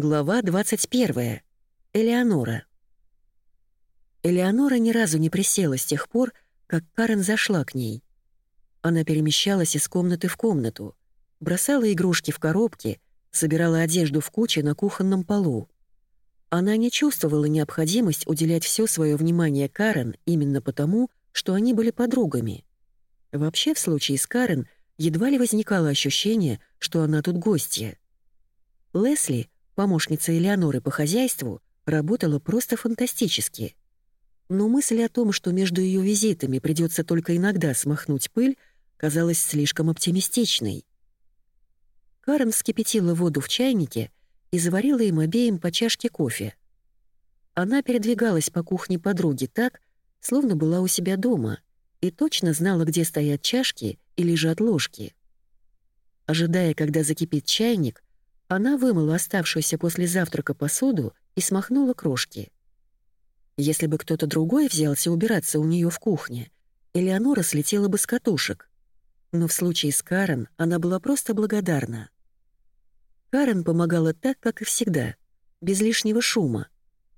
Глава 21. Элеонора. Элеонора ни разу не присела с тех пор, как Карен зашла к ней. Она перемещалась из комнаты в комнату, бросала игрушки в коробки, собирала одежду в куче на кухонном полу. Она не чувствовала необходимость уделять все свое внимание Карен именно потому, что они были подругами. Вообще, в случае с Карен, едва ли возникало ощущение, что она тут гостья. Лесли — Помощница Элеоноры по хозяйству работала просто фантастически. Но мысль о том, что между ее визитами придется только иногда смахнуть пыль, казалась слишком оптимистичной. Карен вскипятила воду в чайнике и заварила им обеим по чашке кофе. Она передвигалась по кухне подруги так, словно была у себя дома, и точно знала, где стоят чашки и лежат ложки. Ожидая, когда закипит чайник, она вымыла оставшуюся после завтрака посуду и смахнула крошки. Если бы кто-то другой взялся убираться у нее в кухне, Элеонора слетела бы с катушек. Но в случае с Карен она была просто благодарна. Карен помогала так, как и всегда, без лишнего шума.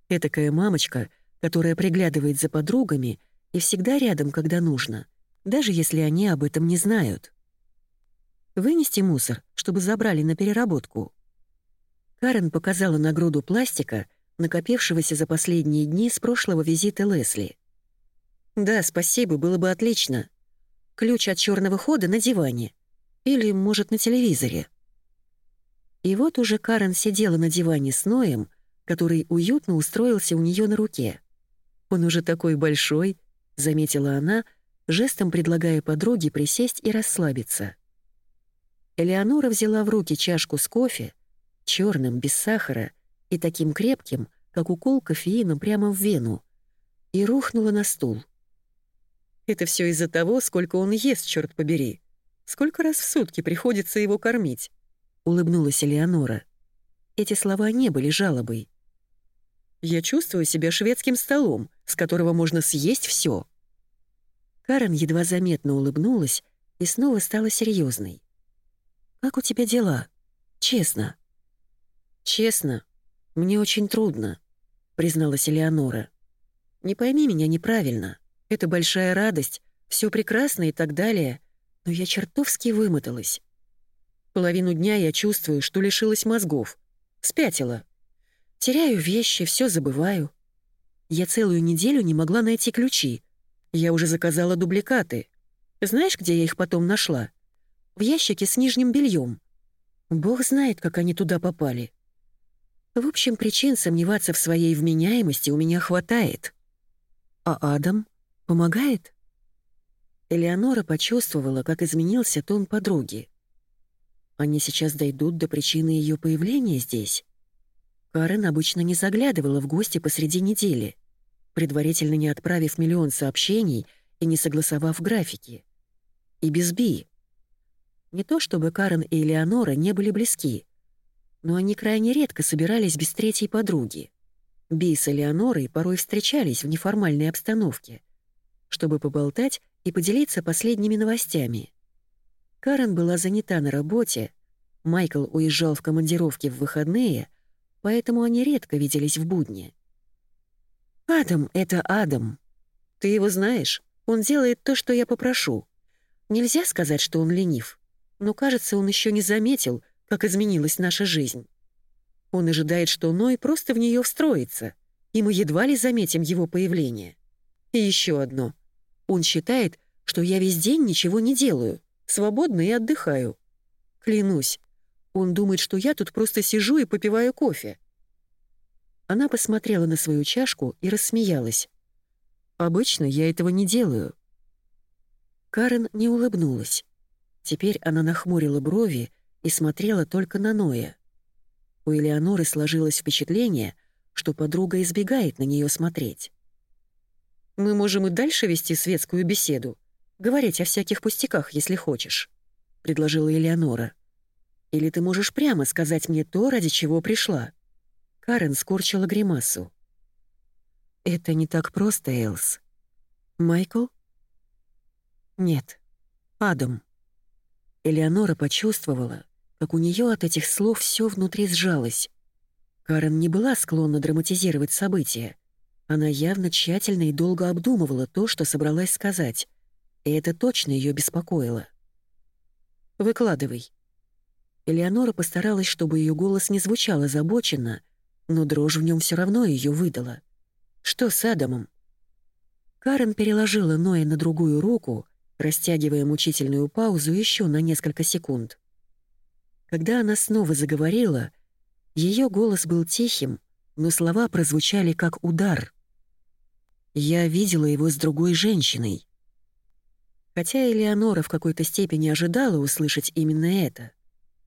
Этакая мамочка, которая приглядывает за подругами и всегда рядом, когда нужно, даже если они об этом не знают. Вынести мусор, чтобы забрали на переработку. Карен показала на груду пластика, накопившегося за последние дни с прошлого визита Лесли. «Да, спасибо, было бы отлично. Ключ от черного хода на диване. Или, может, на телевизоре». И вот уже Карен сидела на диване с Ноем, который уютно устроился у нее на руке. «Он уже такой большой», — заметила она, жестом предлагая подруге присесть и расслабиться. Элеонора взяла в руки чашку с кофе, черным, без сахара и таким крепким, как укол кофеина прямо в вену, и рухнула на стул. «Это все из-за того, сколько он ест, черт побери. Сколько раз в сутки приходится его кормить?» — улыбнулась Элеонора. Эти слова не были жалобой. «Я чувствую себя шведским столом, с которого можно съесть все. Карен едва заметно улыбнулась и снова стала серьезной. «Как у тебя дела? Честно». «Честно, мне очень трудно», — призналась Элеонора. «Не пойми меня неправильно. Это большая радость, все прекрасно и так далее, но я чертовски вымоталась. Половину дня я чувствую, что лишилась мозгов. Спятила. Теряю вещи, все забываю. Я целую неделю не могла найти ключи. Я уже заказала дубликаты. Знаешь, где я их потом нашла? В ящике с нижним бельем. Бог знает, как они туда попали. В общем, причин сомневаться в своей вменяемости у меня хватает. А Адам помогает? Элеонора почувствовала, как изменился тон подруги. Они сейчас дойдут до причины ее появления здесь. Карен обычно не заглядывала в гости посреди недели, предварительно не отправив миллион сообщений и не согласовав графики. И без Би. Не то чтобы Карен и Элеонора не были близки — но они крайне редко собирались без третьей подруги. Би с Элеонорой порой встречались в неформальной обстановке, чтобы поболтать и поделиться последними новостями. Карен была занята на работе, Майкл уезжал в командировки в выходные, поэтому они редко виделись в будни. «Адам — это Адам. Ты его знаешь, он делает то, что я попрошу. Нельзя сказать, что он ленив, но, кажется, он еще не заметил, как изменилась наша жизнь. Он ожидает, что Ной просто в нее встроится, и мы едва ли заметим его появление. И еще одно. Он считает, что я весь день ничего не делаю, свободно и отдыхаю. Клянусь, он думает, что я тут просто сижу и попиваю кофе. Она посмотрела на свою чашку и рассмеялась. «Обычно я этого не делаю». Карен не улыбнулась. Теперь она нахмурила брови и смотрела только на Ноя. У Элеоноры сложилось впечатление, что подруга избегает на нее смотреть. «Мы можем и дальше вести светскую беседу, говорить о всяких пустяках, если хочешь», — предложила Элеонора. «Или ты можешь прямо сказать мне то, ради чего пришла». Карен скорчила гримасу. «Это не так просто, Элс. Майкл?» «Нет, Адам». Элеонора почувствовала, как у нее от этих слов все внутри сжалось. Карен не была склонна драматизировать события. Она явно тщательно и долго обдумывала то, что собралась сказать, и это точно ее беспокоило. «Выкладывай». Элеонора постаралась, чтобы ее голос не звучал озабоченно, но дрожь в нем все равно ее выдала. «Что с Адамом?» Карен переложила Ноя на другую руку, растягивая мучительную паузу еще на несколько секунд. Когда она снова заговорила, ее голос был тихим, но слова прозвучали как удар. «Я видела его с другой женщиной». Хотя Элеонора в какой-то степени ожидала услышать именно это.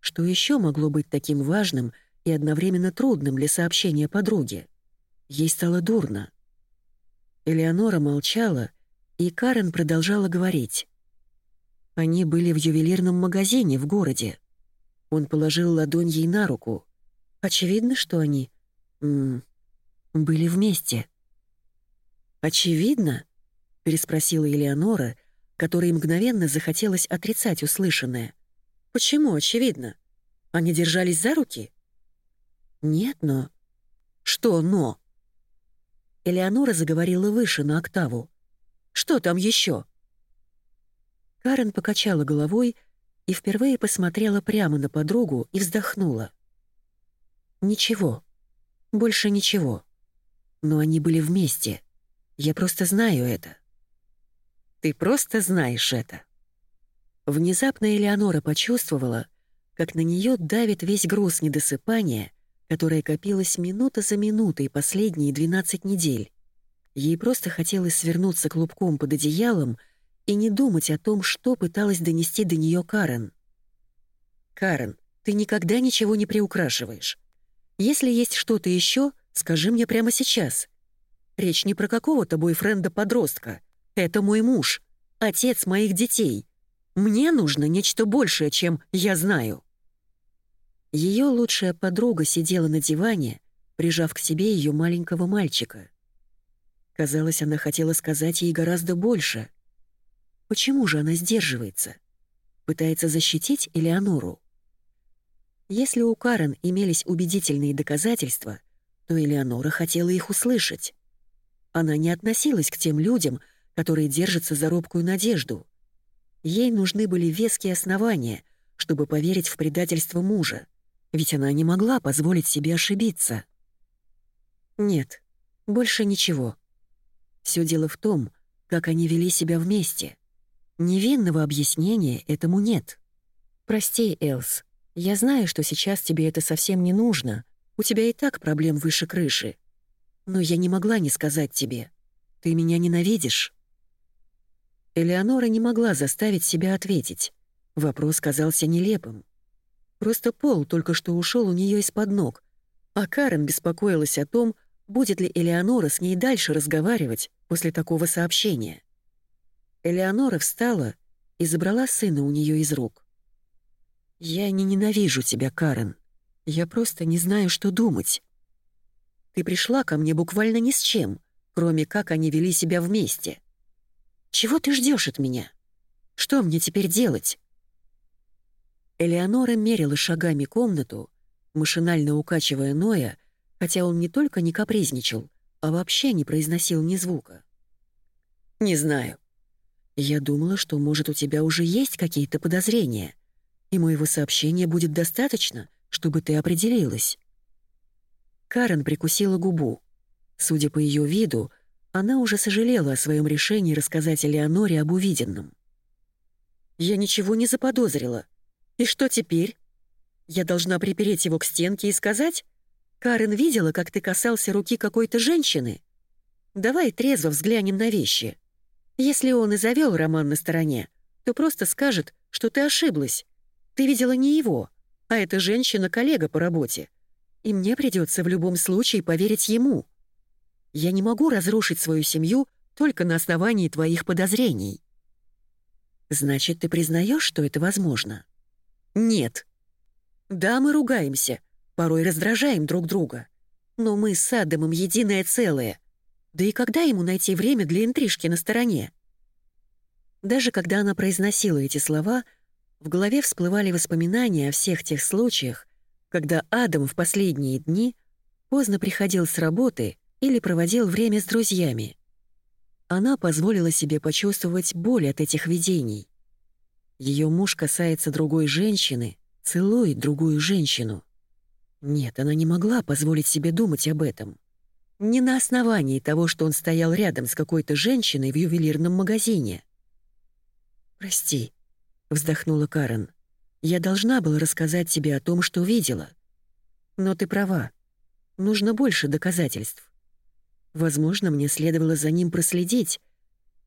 Что еще могло быть таким важным и одновременно трудным для сообщения подруге? Ей стало дурно. Элеонора молчала, и Карен продолжала говорить. Они были в ювелирном магазине в городе. Он положил ладонь ей на руку. Очевидно, что они... М -м, были вместе. «Очевидно?» — переспросила Элеонора, которой мгновенно захотелось отрицать услышанное. «Почему очевидно? Они держались за руки?» «Нет, но...» «Что «но»?» Элеонора заговорила выше на октаву. «Что там еще? Карен покачала головой и впервые посмотрела прямо на подругу и вздохнула. «Ничего. Больше ничего. Но они были вместе. Я просто знаю это». «Ты просто знаешь это». Внезапно Элеонора почувствовала, как на нее давит весь груз недосыпания, которое копилось минута за минутой последние 12 недель. Ей просто хотелось свернуться клубком под одеялом и не думать о том, что пыталась донести до нее Карен. «Карен, ты никогда ничего не приукрашиваешь. Если есть что-то еще, скажи мне прямо сейчас. Речь не про какого-то бойфренда-подростка. Это мой муж, отец моих детей. Мне нужно нечто большее, чем я знаю». Ее лучшая подруга сидела на диване, прижав к себе ее маленького мальчика. Казалось, она хотела сказать ей гораздо больше — Почему же она сдерживается? Пытается защитить Элеонору? Если у Карен имелись убедительные доказательства, то Элеонора хотела их услышать. Она не относилась к тем людям, которые держатся за робкую надежду. Ей нужны были веские основания, чтобы поверить в предательство мужа, ведь она не могла позволить себе ошибиться. Нет, больше ничего. Все дело в том, как они вели себя вместе — Невинного объяснения этому нет. Прости, Элс, я знаю, что сейчас тебе это совсем не нужно. У тебя и так проблем выше крыши. Но я не могла не сказать тебе. Ты меня ненавидишь. Элеонора не могла заставить себя ответить. Вопрос казался нелепым. Просто пол только что ушел у нее из-под ног, а Карен беспокоилась о том, будет ли Элеонора с ней дальше разговаривать после такого сообщения. Элеонора встала и забрала сына у нее из рук. «Я не ненавижу тебя, Карен. Я просто не знаю, что думать. Ты пришла ко мне буквально ни с чем, кроме как они вели себя вместе. Чего ты ждешь от меня? Что мне теперь делать?» Элеонора мерила шагами комнату, машинально укачивая Ноя, хотя он не только не капризничал, а вообще не произносил ни звука. «Не знаю. Я думала, что, может, у тебя уже есть какие-то подозрения, и моего сообщения будет достаточно, чтобы ты определилась». Карен прикусила губу. Судя по ее виду, она уже сожалела о своем решении рассказать Элеоноре об увиденном. «Я ничего не заподозрила. И что теперь? Я должна припереть его к стенке и сказать? Карен видела, как ты касался руки какой-то женщины? Давай трезво взглянем на вещи». Если он и завел роман на стороне, то просто скажет, что ты ошиблась. Ты видела не его, а эта женщина — коллега по работе. И мне придется в любом случае поверить ему. Я не могу разрушить свою семью только на основании твоих подозрений. Значит, ты признаешь, что это возможно? Нет. Да, мы ругаемся, порой раздражаем друг друга. Но мы с Адамом единое целое. Да и когда ему найти время для интрижки на стороне? Даже когда она произносила эти слова, в голове всплывали воспоминания о всех тех случаях, когда Адам в последние дни поздно приходил с работы или проводил время с друзьями. Она позволила себе почувствовать боль от этих видений. Ее муж касается другой женщины, целует другую женщину. Нет, она не могла позволить себе думать об этом. Не на основании того, что он стоял рядом с какой-то женщиной в ювелирном магазине. «Прости», — вздохнула Карен. «Я должна была рассказать тебе о том, что видела. Но ты права. Нужно больше доказательств. Возможно, мне следовало за ним проследить,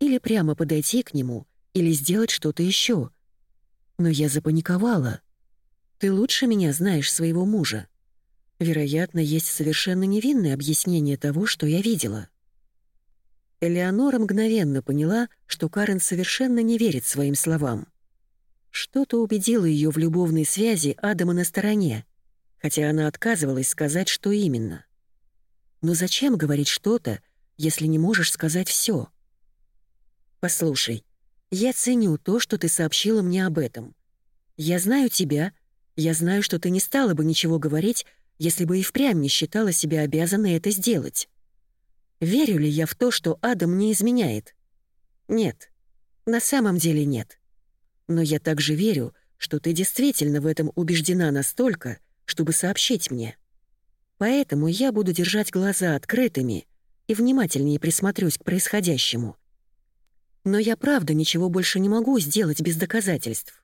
или прямо подойти к нему, или сделать что-то еще. Но я запаниковала. Ты лучше меня знаешь своего мужа. Вероятно, есть совершенно невинное объяснение того, что я видела. Элеонора мгновенно поняла, что Карен совершенно не верит своим словам. Что-то убедило ее в любовной связи Адама на стороне, хотя она отказывалась сказать, что именно. Но зачем говорить что-то, если не можешь сказать все? Послушай, я ценю то, что ты сообщила мне об этом. Я знаю тебя, я знаю, что ты не стала бы ничего говорить, если бы и впрямь не считала себя обязанной это сделать. Верю ли я в то, что Адам не изменяет? Нет. На самом деле нет. Но я также верю, что ты действительно в этом убеждена настолько, чтобы сообщить мне. Поэтому я буду держать глаза открытыми и внимательнее присмотрюсь к происходящему. Но я правда ничего больше не могу сделать без доказательств.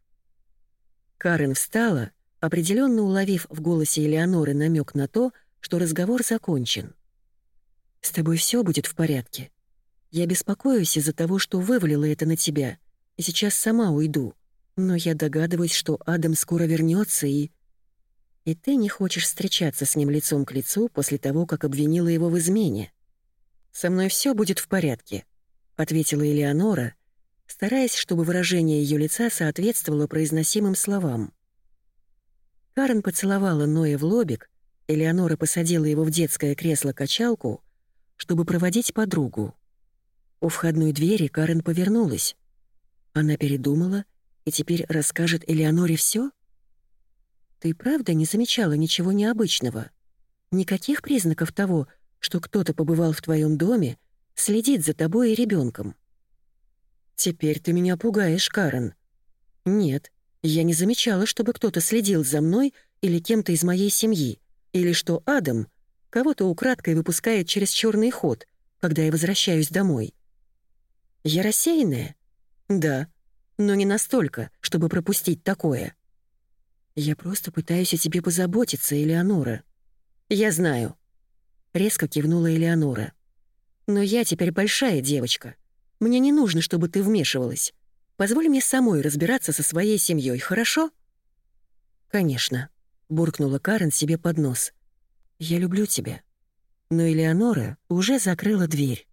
Карен встала, определенно уловив в голосе Элеоноры намек на то, что разговор закончен. «С тобой все будет в порядке. Я беспокоюсь из-за того, что вывалила это на тебя, и сейчас сама уйду. Но я догадываюсь, что Адам скоро вернется и...» И ты не хочешь встречаться с ним лицом к лицу после того, как обвинила его в измене. «Со мной все будет в порядке», — ответила Элеонора, стараясь, чтобы выражение ее лица соответствовало произносимым словам. Карен поцеловала Ноя в лобик, Элеонора посадила его в детское кресло-качалку, чтобы проводить подругу. У входной двери Карен повернулась. Она передумала и теперь расскажет Элеоноре все? Ты правда не замечала ничего необычного? Никаких признаков того, что кто-то побывал в твоем доме, следит за тобой и ребенком. Теперь ты меня пугаешь, Карен. Нет, я не замечала, чтобы кто-то следил за мной или кем-то из моей семьи, или что Адам кого-то украдкой выпускает через черный ход, когда я возвращаюсь домой. Я рассеянная? Да, но не настолько, чтобы пропустить такое. «Я просто пытаюсь о тебе позаботиться, Элеонора». «Я знаю», — резко кивнула Элеонора. «Но я теперь большая девочка. Мне не нужно, чтобы ты вмешивалась. Позволь мне самой разбираться со своей семьей, хорошо?» «Конечно», — буркнула Карен себе под нос. «Я люблю тебя». Но Элеонора уже закрыла дверь.